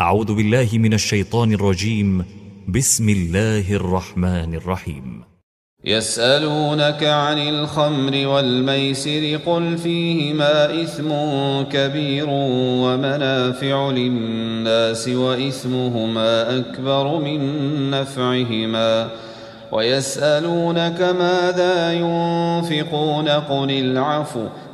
أعوذ بالله من الشيطان الرجيم. بسم الله الرحمن الرحيم. يسألونك عن الخمر والميسر قل فيهما إثم كبير ومنافع للناس وإثمهما أكبر من نفعهما. ويسألونك ماذا ينفقون قل العفو.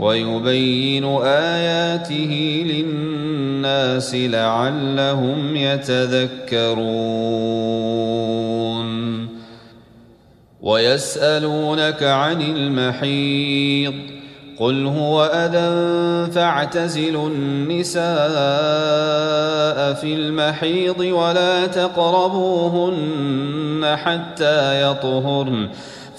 ويبين آياته للناس لعلهم يتذكرون. ويسألونك عن المحيض قل هو أذى فاعتزلوا النساء في المحيض ولا تقربوهن حتى يطهرن.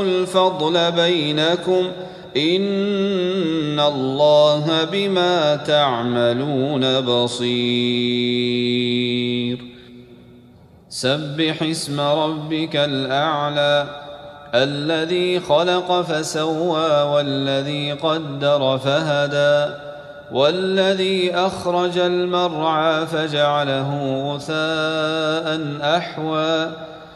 الفضل بينكم إن الله بما تعملون بصير. سبح اسم ربك الأعلى الذي خلق فسوى والذي قدر فهدى والذي أخرج المرعى فجعله غثاء أحوى.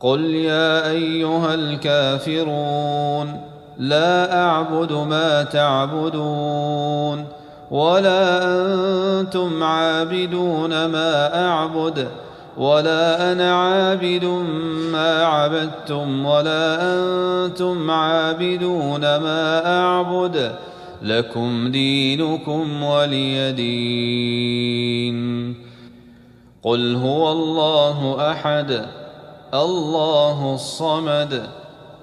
قل يا أيها الكافرون لا أعبد ما تعبدون ولا أنتم عابدون ما أعبد ولا أنا عابد ما عبدتم ولا أنتم عابدون ما أعبد لكم دينكم ولي دين. قل هو الله أحد. الله الصمد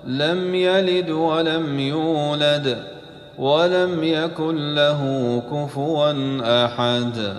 لم يلد ولم يولد ولم يكن له كفوا أحد.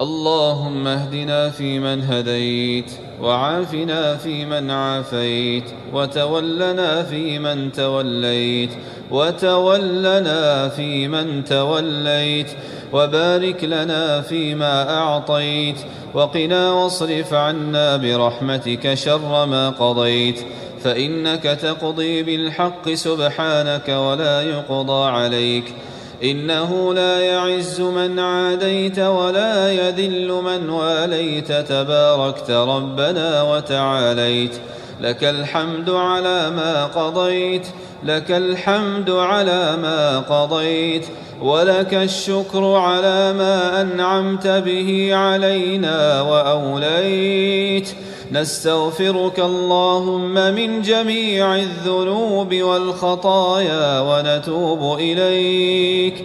اللهم اهدنا فيمن هديت وعافنا فيمن عافيت وتولنا فيمن توليت وتولنا فيمن توليت وبارك لنا فيما أعطيت وقنا واصرف عنا برحمتك شر ما قضيت فإنك تقضي بالحق سبحانك ولا يقضى عليك إنه لا يعز من عاديت ولا يذل من واليت تباركت ربنا وتعاليت لك الحمد على ما قضيت لك الحمد على ما قضيت ولك الشكر على ما أنعمت به علينا وأوليت. نستغفرك اللهم من جميع الذنوب والخطايا ونتوب إليك.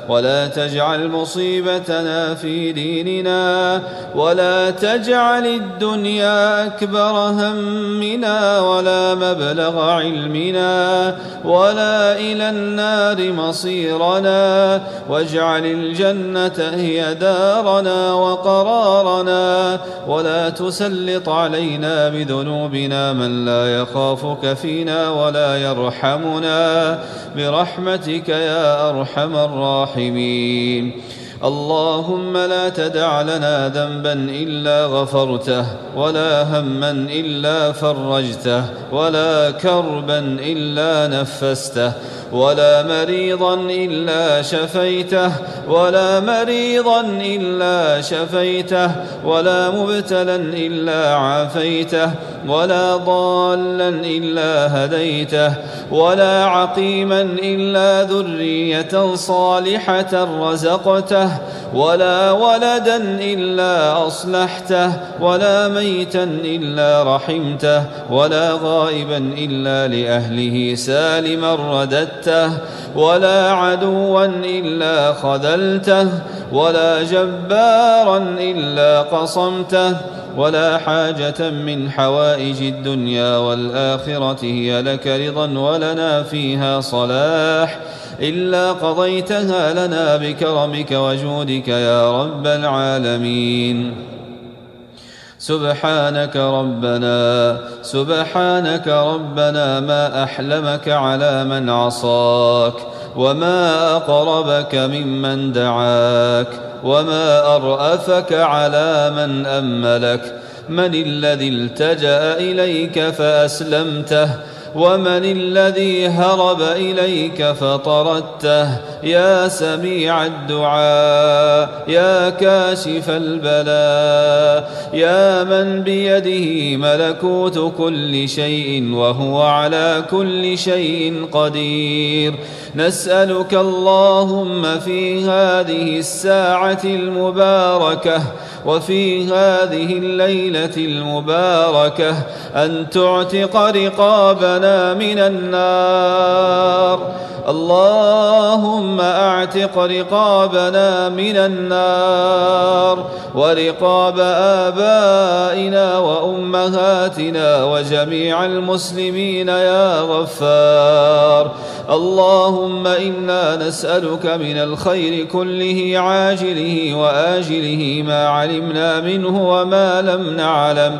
ولا تجعل مصيبتنا في ديننا ولا تجعل الدنيا أكبر همنا ولا مبلغ علمنا ولا إلى النار مصيرنا واجعل الجنة هي دارنا وقرارنا ولا تسلط علينا بذنوبنا من لا يخافك فينا ولا يرحمنا برحمتك يا أرحم الراحمين الراحمين. اللهم لا تدع لنا ذنبا إلا غفرته ولا هما إلا فرجته ولا كربا إلا نفسته ولا مريضا إلا شفيته ولا مريضا إلا شفيته ولا مبتلا إلا عافيته ولا ضالا إلا هديته ولا عقيما إلا ذرية صالحة رزقته ولا ولدا إلا أصلحته ولا ميتا إلا رحمته ولا غائبا إلا لأهله سالما رددته ولا عدوا إلا خذلته ولا جبارا إلا قصمته ولا حاجة من حوائج الدنيا والآخرة هي لك رضا ولنا فيها صلاح. إلا قضيتها لنا بكرمك وجودك يا رب العالمين. سبحانك ربنا سبحانك ربنا ما أحلمك على من عصاك وما أقربك ممن دعاك وما أرأفك على من أملك. من الذي التجأ إليك فأسلمته ومن الذي هرب إليك فطردته يا سميع الدعاء يا كاشف البلاء يا من بيده ملكوت كل شيء وهو على كل شيء قدير. نسألك اللهم في هذه الساعة المباركة وفي هذه الليلة المباركة أن تعتق رقابنا من النار. اللهم أعتق رقابنا من النار ورقاب آبائنا وأمهاتنا وجميع المسلمين يا غفار. اللهم إنا نسألك من الخير كله عاجله وآجله ما علمنا منه وما لم نعلم.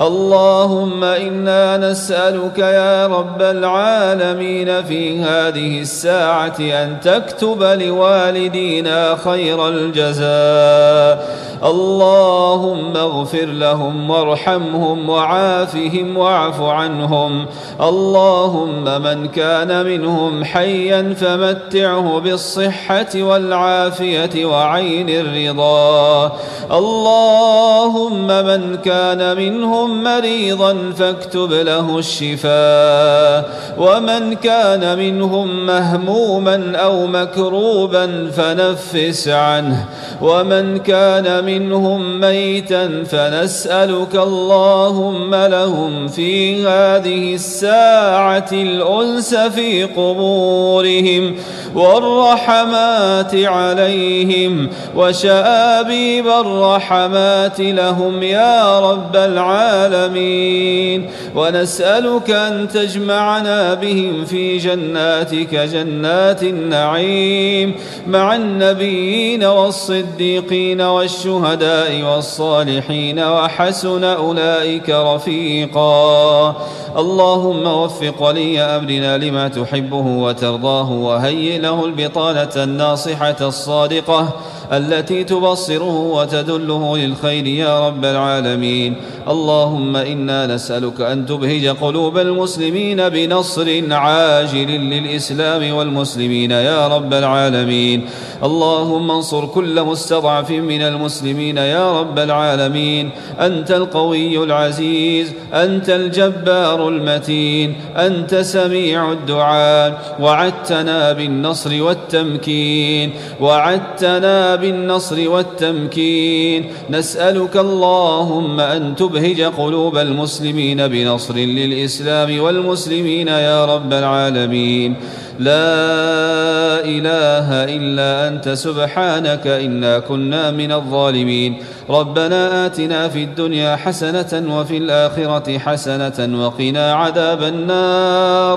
اللهم إنا نسألك يا رب العالمين في هذه الساعة أن تكتب لوالدينا خير الجزاء. اللهم اغفر لهم وارحمهم وعافهم واعف عنهم. اللهم من كان منهم حيا فمتعه بالصحة والعافية وعين الرضا. اللهم من كان منهم مريضا فاكتب له الشفاء. ومن كان منهم مهموما أو مكروبا فنفس عنه. ومن كان منهم ميتا فنسألك اللهم لهم في هذه الساعة الأنس في قبورهم والرحمات عليهم وشآبيب الرحمات لهم يا رب العالمين. ونسألك أن تجمعنا بهم في جناتك جنات النعيم مع النبيين والصديقين والشهداء والصالحين وحسن أولئك رفيقا. اللهم وفق ولي أمرنا لما تحبه وترضاه وهيئ له البطانة الناصحة الصادقة. التي تبصره وتدله للخير يا رب العالمين. اللهم إنا نسألك أن تبهج قلوب المسلمين بنصر عاجل للإسلام والمسلمين يا رب العالمين. اللهم انصر كل مستضعف من المسلمين يا رب العالمين. أنت القوي العزيز أنت الجبار المتين أنت سميع الدعاء وعدتنا بالنصر والتمكين وعدتنا بالنصر والتمكين. نسألك اللهم أن تبهج قلوب المسلمين بنصر للإسلام والمسلمين يا رب العالمين. لا إله إلا أنت سبحانك إنا كنا من الظالمين. ربنا آتنا في الدنيا حسنة وفي الآخرة حسنة وقنا عذاب النار.